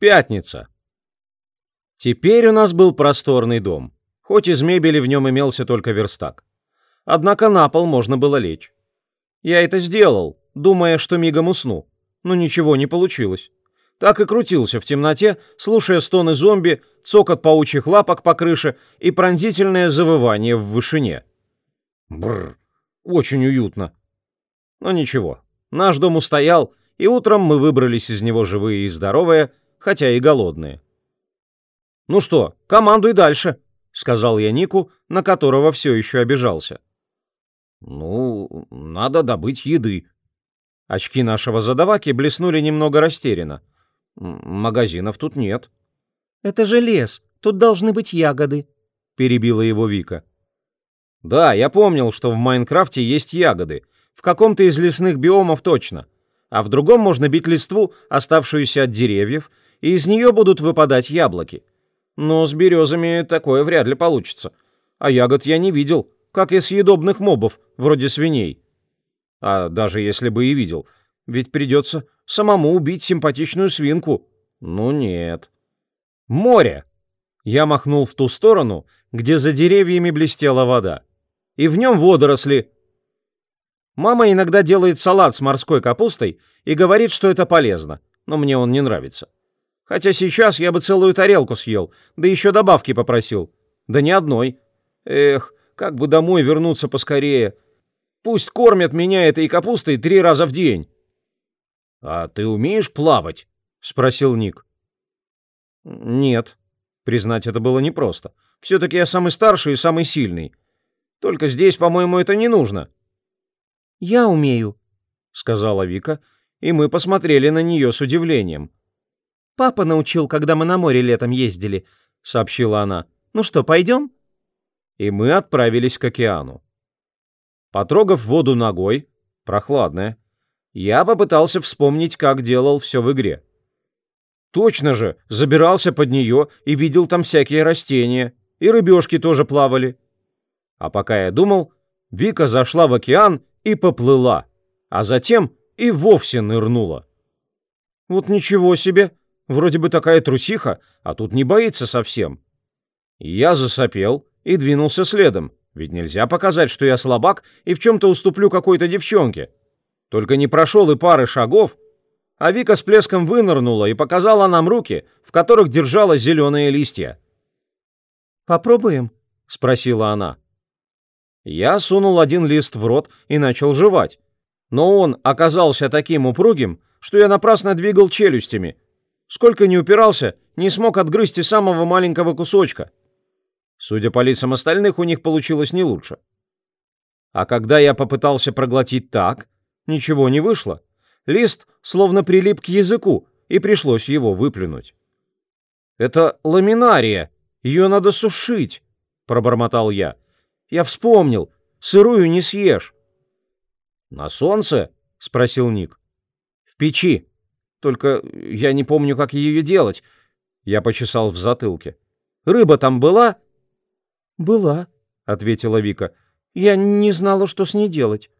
Пятница. Теперь у нас был просторный дом, хоть из мебели в нем имелся только верстак. Однако на пол можно было лечь. Я это сделал, думая, что мигом усну, но ничего не получилось. Так и крутился в темноте, слушая стоны зомби, цокот паучьих лапок по крыше и пронзительное завывание в вышине. Бррр, очень уютно. Но ничего, наш дом устоял, и утром мы выбрались из него живые и здоровые, хотя и голодные. «Ну что, командуй дальше», — сказал я Нику, на которого все еще обижался. «Ну, надо добыть еды». Очки нашего задаваки блеснули немного растерянно. «Магазинов тут нет». «Это же лес, тут должны быть ягоды», — перебила его Вика. «Да, я помнил, что в Майнкрафте есть ягоды. В каком-то из лесных биомов точно. А в другом можно бить листву, оставшуюся от деревьев, и из нее будут выпадать яблоки. Но с березами такое вряд ли получится. А ягод я не видел, как и съедобных мобов, вроде свиней. А даже если бы и видел, ведь придется самому убить симпатичную свинку. Ну нет. Море! Я махнул в ту сторону, где за деревьями блестела вода. И в нем водоросли. Мама иногда делает салат с морской капустой и говорит, что это полезно, но мне он не нравится. Хотя сейчас я бы целую тарелку съел, да еще добавки попросил. Да ни одной. Эх, как бы домой вернуться поскорее. Пусть кормят меня этой капустой три раза в день. — А ты умеешь плавать? — спросил Ник. — Нет. Признать это было непросто. Все-таки я самый старший и самый сильный. Только здесь, по-моему, это не нужно. — Я умею, — сказала Вика, и мы посмотрели на нее с удивлением. — Папа научил, когда мы на море летом ездили», — сообщила она. «Ну что, пойдем?» И мы отправились к океану. Потрогав воду ногой, прохладная, я попытался вспомнить, как делал все в игре. Точно же, забирался под нее и видел там всякие растения, и рыбешки тоже плавали. А пока я думал, Вика зашла в океан и поплыла, а затем и вовсе нырнула. Вот ничего себе, Вроде бы такая трусиха, а тут не боится совсем. Я засопел и двинулся следом, ведь нельзя показать, что я слабак и в чем-то уступлю какой-то девчонке. Только не прошел и пары шагов, а Вика с плеском вынырнула и показала нам руки, в которых держала зеленые листья. «Попробуем?» — спросила она. Я сунул один лист в рот и начал жевать, но он оказался таким упругим, что я напрасно двигал челюстями — Сколько ни упирался, не смог отгрызть и самого маленького кусочка. Судя по лицам остальных, у них получилось не лучше. А когда я попытался проглотить так, ничего не вышло. Лист словно прилип к языку, и пришлось его выплюнуть. «Это ламинария, ее надо сушить», — пробормотал я. «Я вспомнил, сырую не съешь». «На солнце?» — спросил Ник. «В печи», только я не помню, как ее делать. Я почесал в затылке. Рыба там была? Была, ответила Вика. Я не знала, что с ней делать.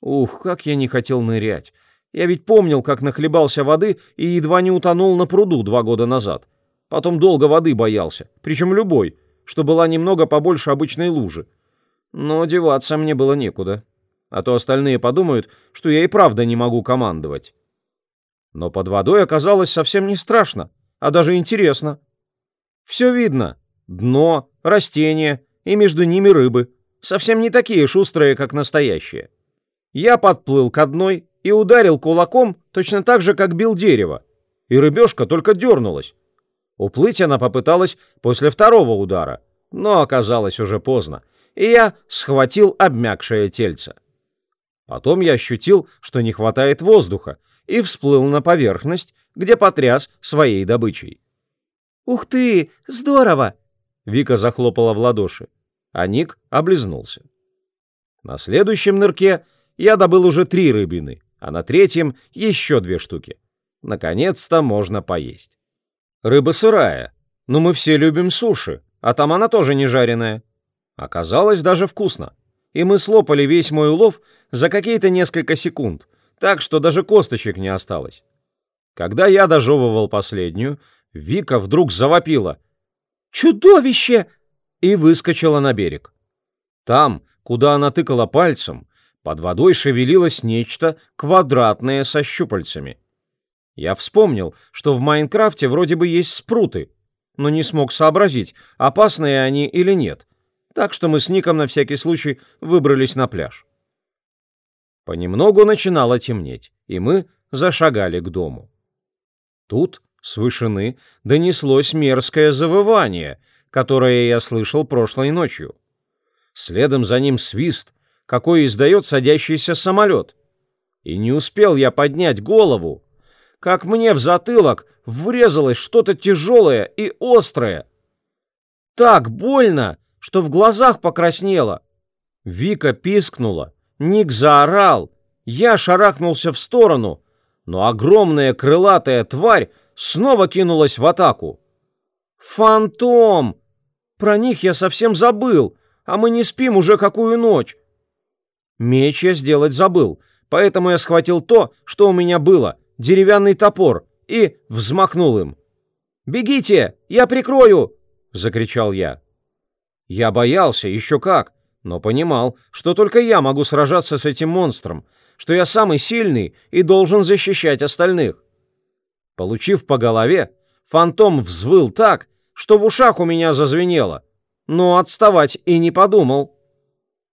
Ух, как я не хотел нырять. Я ведь помнил, как нахлебался воды и едва не утонул на пруду два года назад. Потом долго воды боялся, причем любой, что была немного побольше обычной лужи. Но деваться мне было некуда. А то остальные подумают, что я и правда не могу командовать. Но под водой оказалось совсем не страшно, а даже интересно. Все видно. Дно, растения и между ними рыбы. Совсем не такие шустрые, как настоящие. Я подплыл к одной и ударил кулаком точно так же, как бил дерево. И рыбешка только дернулась. Уплыть она попыталась после второго удара, но оказалось уже поздно, и я схватил обмякшее тельце. Потом я ощутил, что не хватает воздуха, и всплыл на поверхность, где потряс своей добычей. «Ух ты! Здорово!» Вика захлопала в ладоши, а Ник облизнулся. На следующем нырке я добыл уже три рыбины, а на третьем еще две штуки. Наконец-то можно поесть. Рыба сырая, но мы все любим суши, а там она тоже не жареная. Оказалось даже вкусно. И мы слопали весь мой улов за какие-то несколько секунд, так что даже косточек не осталось. Когда я дожевывал последнюю, Вика вдруг завопила. «Чудовище!» и выскочила на берег. Там, куда она тыкала пальцем, под водой шевелилось нечто квадратное со щупальцами. Я вспомнил, что в Майнкрафте вроде бы есть спруты, но не смог сообразить, опасные они или нет. Так что мы с Ником на всякий случай выбрались на пляж. Понемногу начинало темнеть, и мы зашагали к дому. Тут с вышины донеслось мерзкое завывание, которое я слышал прошлой ночью. Следом за ним свист, какой издает садящийся самолет. И не успел я поднять голову, как мне в затылок врезалось что-то тяжелое и острое. Так больно, что в глазах покраснело. Вика пискнула, Ник заорал, я шарахнулся в сторону, но огромная крылатая тварь снова кинулась в атаку. «Фантом! Про них я совсем забыл, а мы не спим уже какую ночь!» Меч я сделать забыл, поэтому я схватил то, что у меня было, деревянный топор, и взмахнул им. «Бегите! Я прикрою!» — закричал я. Я боялся, еще как, но понимал, что только я могу сражаться с этим монстром, что я самый сильный и должен защищать остальных. Получив по голове, фантом взвыл так, что в ушах у меня зазвенело, но отставать и не подумал.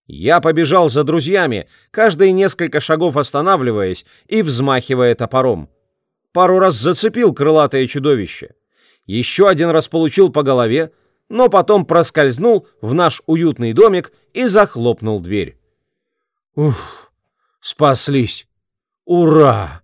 Я побежал за друзьями, каждые несколько шагов останавливаясь и взмахивая топором. Пару раз зацепил крылатое чудовище. Еще один раз получил по голове, но потом проскользнул в наш уютный домик и захлопнул дверь. Ух, спаслись! Ура!